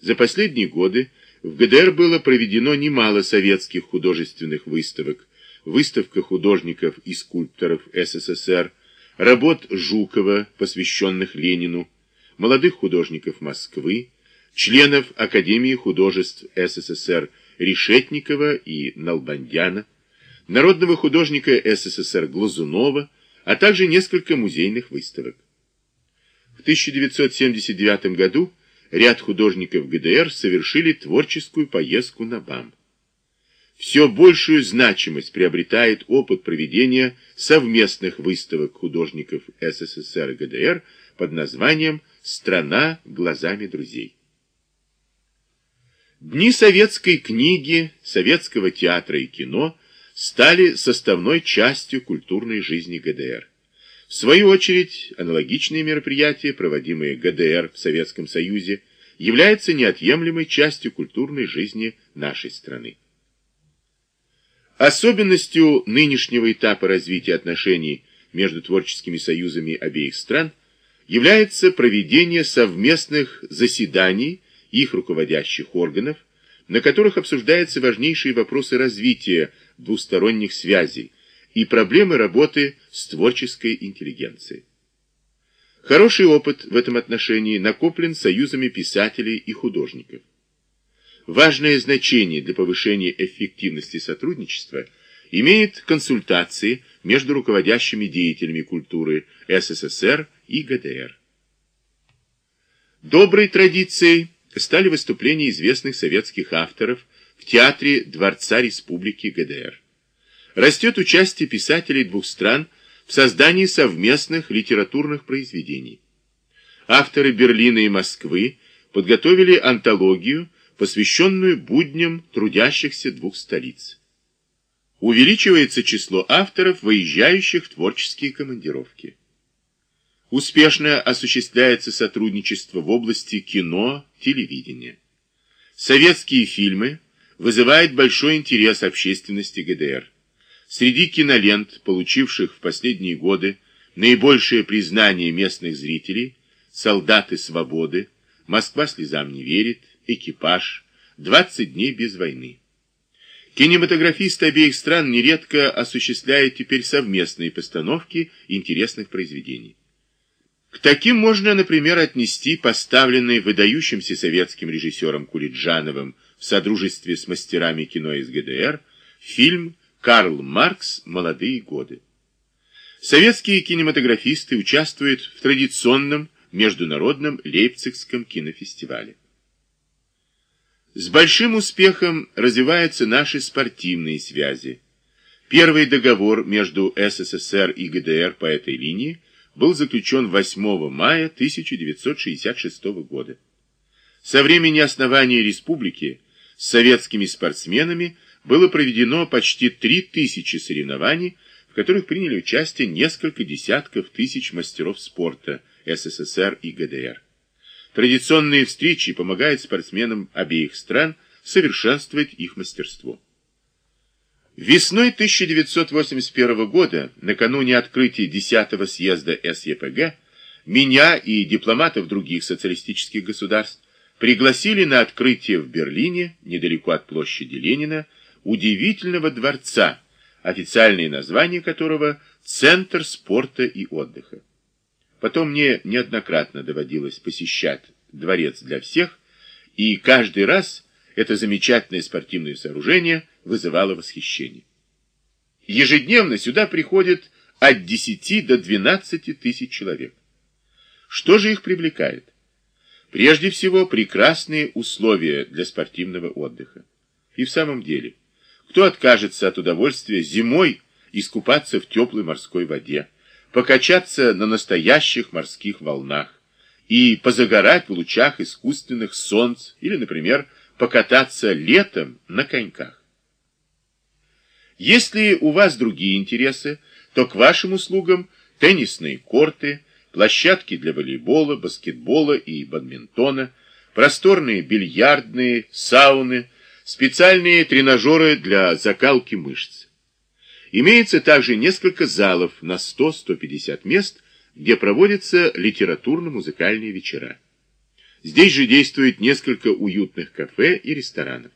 За последние годы в ГДР было проведено немало советских художественных выставок, выставка художников и скульпторов СССР, работ Жукова, посвященных Ленину, молодых художников Москвы, членов Академии художеств СССР Решетникова и Налбандяна, народного художника СССР Глазунова, а также несколько музейных выставок. В 1979 году ряд художников ГДР совершили творческую поездку на БАМ. Все большую значимость приобретает опыт проведения совместных выставок художников СССР и ГДР под названием «Страна глазами друзей». Дни советской книги, советского театра и кино стали составной частью культурной жизни ГДР. В свою очередь, аналогичные мероприятия, проводимые ГДР в Советском Союзе, являются неотъемлемой частью культурной жизни нашей страны. Особенностью нынешнего этапа развития отношений между творческими союзами обеих стран является проведение совместных заседаний их руководящих органов, на которых обсуждаются важнейшие вопросы развития двусторонних связей и проблемы работы с творческой интеллигенцией. Хороший опыт в этом отношении накоплен союзами писателей и художников. Важное значение для повышения эффективности сотрудничества имеет консультации между руководящими деятелями культуры СССР и ГДР. Доброй традицией стали выступления известных советских авторов в Театре Дворца Республики ГДР. Растет участие писателей двух стран в создании совместных литературных произведений. Авторы Берлина и Москвы подготовили антологию, посвященную будням трудящихся двух столиц. Увеличивается число авторов, выезжающих в творческие командировки. Успешно осуществляется сотрудничество в области кино, телевидения. Советские фильмы вызывают большой интерес общественности ГДР. Среди кинолент, получивших в последние годы наибольшее признание местных зрителей, «Солдаты свободы», «Москва слезам не верит», «Экипаж», «20 дней без войны». Кинематографисты обеих стран нередко осуществляют теперь совместные постановки интересных произведений. К таким можно, например, отнести поставленный выдающимся советским режиссером Кулиджановым в содружестве с мастерами кино из ГДР фильм «Карл Маркс. Молодые годы». Советские кинематографисты участвуют в традиционном международном Лейпцигском кинофестивале. С большим успехом развиваются наши спортивные связи. Первый договор между СССР и ГДР по этой линии был заключен 8 мая 1966 года. Со времени основания республики с советскими спортсменами было проведено почти 3000 соревнований, в которых приняли участие несколько десятков тысяч мастеров спорта СССР и ГДР. Традиционные встречи помогают спортсменам обеих стран совершенствовать их мастерство. Весной 1981 года, накануне открытия 10-го съезда СЕПГ, меня и дипломатов других социалистических государств пригласили на открытие в Берлине, недалеко от площади Ленина, удивительного дворца, официальное название которого «Центр спорта и отдыха». Потом мне неоднократно доводилось посещать дворец для всех, и каждый раз это замечательное спортивное сооружение вызывало восхищение. Ежедневно сюда приходит от 10 до 12 тысяч человек. Что же их привлекает? Прежде всего, прекрасные условия для спортивного отдыха. И в самом деле, кто откажется от удовольствия зимой искупаться в теплой морской воде, покачаться на настоящих морских волнах и позагорать в лучах искусственных солнц или, например, покататься летом на коньках. Если у вас другие интересы, то к вашим услугам теннисные корты, площадки для волейбола, баскетбола и бадминтона, просторные бильярдные, сауны, специальные тренажеры для закалки мышц. Имеется также несколько залов на 100-150 мест, где проводятся литературно-музыкальные вечера. Здесь же действует несколько уютных кафе и ресторанов.